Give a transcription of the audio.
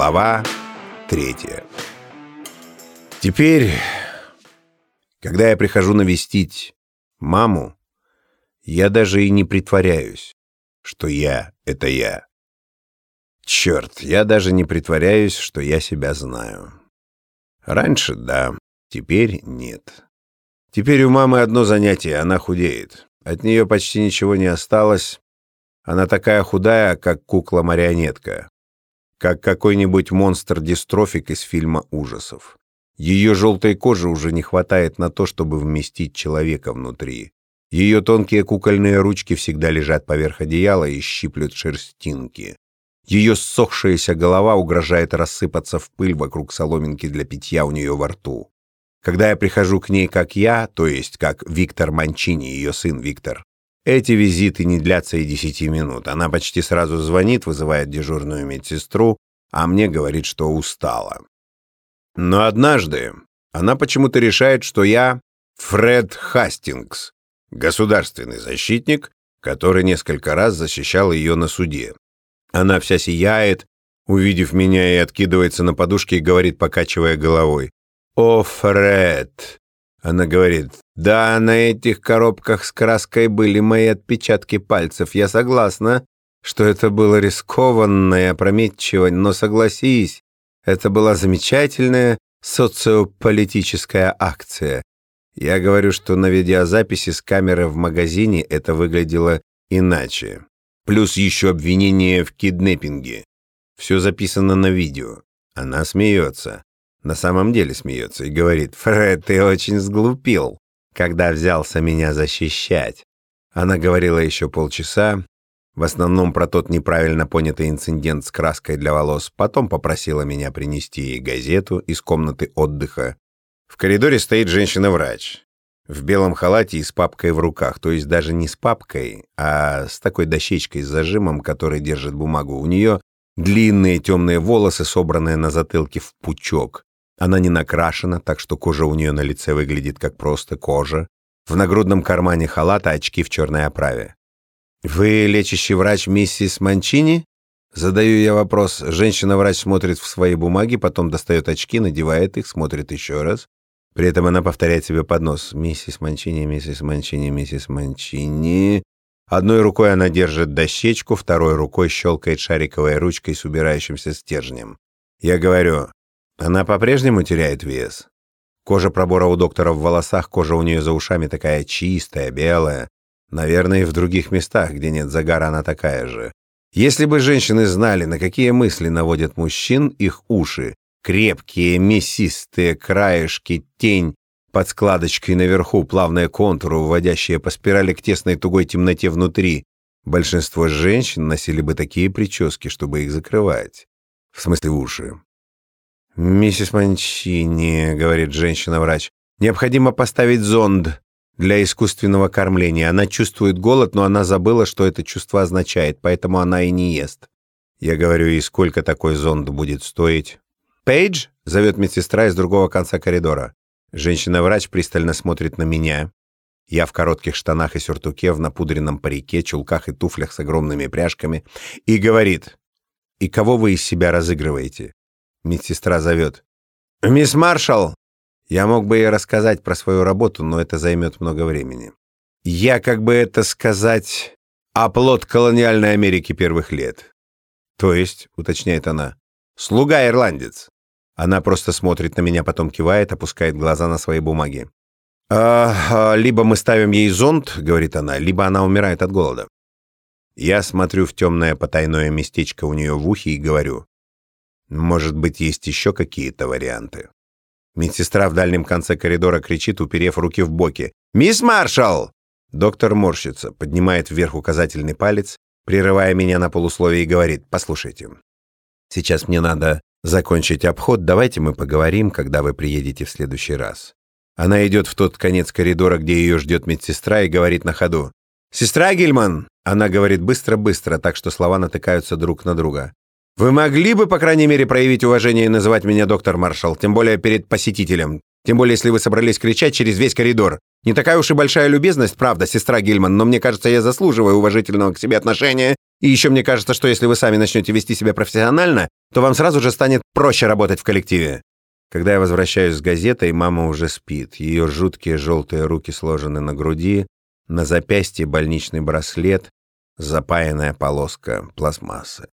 Глава третья. Теперь, когда я прихожу навестить маму, я даже и не притворяюсь, что я — это я. Черт, я даже не притворяюсь, что я себя знаю. Раньше — да, теперь — нет. Теперь у мамы одно занятие — она худеет. От нее почти ничего не осталось. Она такая худая, как кукла-марионетка. Как какой-нибудь монстр-дистрофик из фильма ужасов. Ее желтой кожи уже не хватает на то, чтобы вместить человека внутри. Ее тонкие кукольные ручки всегда лежат поверх одеяла и щиплют шерстинки. Ее ссохшаяся голова угрожает рассыпаться в пыль вокруг соломинки для питья у нее во рту. Когда я прихожу к ней как я, то есть как Виктор Манчини, ее сын Виктор, эти визиты не длятся и десяти минут. Она почти сразу звонит, вызывает дежурную медсестру, а мне говорит, что устала. Но однажды она почему-то решает, что я Фред Хастингс, государственный защитник, который несколько раз защищал ее на суде. Она вся сияет, увидев меня, и откидывается на подушке и говорит, покачивая головой. «О, Фред!» Она говорит, «Да, на этих коробках с краской были мои отпечатки пальцев. Я согласна, что это было рискованно и опрометчиво, но согласись, это была замечательная социополитическая акция. Я говорю, что на видеозаписи с камеры в магазине это выглядело иначе. Плюс еще обвинение в киднеппинге. Все записано на видео. Она смеется. На самом деле смеется и говорит, «Фред, ты очень сглупил, когда взялся меня защищать». Она говорила еще полчаса, в основном про тот неправильно понятый инцидент с краской для волос, потом попросила меня принести ей газету из комнаты отдыха. В коридоре стоит женщина-врач в белом халате и с папкой в руках, то есть даже не с папкой, а с такой дощечкой с зажимом, который держит бумагу. У нее длинные темные волосы, собранные на затылке в пучок. Она не накрашена, так что кожа у нее на лице выглядит как просто кожа. В нагрудном кармане халата очки в черной оправе. «Вы лечащий врач миссис Манчини?» Задаю я вопрос. Женщина-врач смотрит в свои бумаги, потом достает очки, надевает их, смотрит еще раз. При этом она повторяет себе под нос. «Миссис Манчини, миссис Манчини, миссис Манчини...» Одной рукой она держит дощечку, второй рукой щелкает шариковой ручкой с убирающимся стержнем. Я говорю, она по-прежнему теряет вес. Кожа пробора у доктора в волосах, кожа у нее за ушами такая чистая, белая. Наверное, и в других местах, где нет загара, она такая же. Если бы женщины знали, на какие мысли наводят мужчин их уши, крепкие, мясистые краешки, тень под складочкой наверху, плавные контуры, уводящие по спирали к тесной тугой темноте внутри, большинство женщин носили бы такие прически, чтобы их закрывать. В смысле уши. «Миссис Манчини», — говорит женщина-врач, — «необходимо поставить зонд для искусственного кормления. Она чувствует голод, но она забыла, что это чувство означает, поэтому она и не ест». Я говорю, и сколько такой зонд будет стоить? «Пейдж?» — зовет медсестра из другого конца коридора. Женщина-врач пристально смотрит на меня. Я в коротких штанах и сюртуке, в напудренном парике, чулках и туфлях с огромными пряжками. И говорит, «И кого вы из себя разыгрываете? Медсестра зовет. «Мисс Маршалл!» Я мог бы ей рассказать про свою работу, но это займет много времени. Я, как бы это сказать, оплот колониальной Америки первых лет. То есть, уточняет она, слуга-ирландец. Она просто смотрит на меня, потом кивает, опускает глаза на свои бумаги. «А, а, «Либо мы ставим ей зонт, — говорит она, — либо она умирает от голода». Я смотрю в темное потайное местечко у нее в ухе и говорю, может быть, есть еще какие-то варианты. Медсестра в дальнем конце коридора кричит, уперев руки в боки. «Мисс Маршалл!» Доктор морщится, поднимает вверх указательный палец, прерывая меня на полусловие и говорит, «Послушайте, сейчас мне надо закончить обход, давайте мы поговорим, когда вы приедете в следующий раз». Она идет в тот конец коридора, где ее ждет медсестра, и говорит на ходу, «Сестра Гильман!» Она говорит быстро-быстро, так что слова натыкаются друг на друга. Вы могли бы, по крайней мере, проявить уважение и называть меня доктор Маршалл, тем более перед посетителем. Тем более, если вы собрались кричать через весь коридор. Не такая уж и большая любезность, правда, сестра Гильман, но мне кажется, я заслуживаю уважительного к себе отношения. И еще мне кажется, что если вы сами начнете вести себя профессионально, то вам сразу же станет проще работать в коллективе. Когда я возвращаюсь с газетой, мама уже спит. Ее жуткие желтые руки сложены на груди, на запястье больничный браслет, запаянная полоска пластмассы.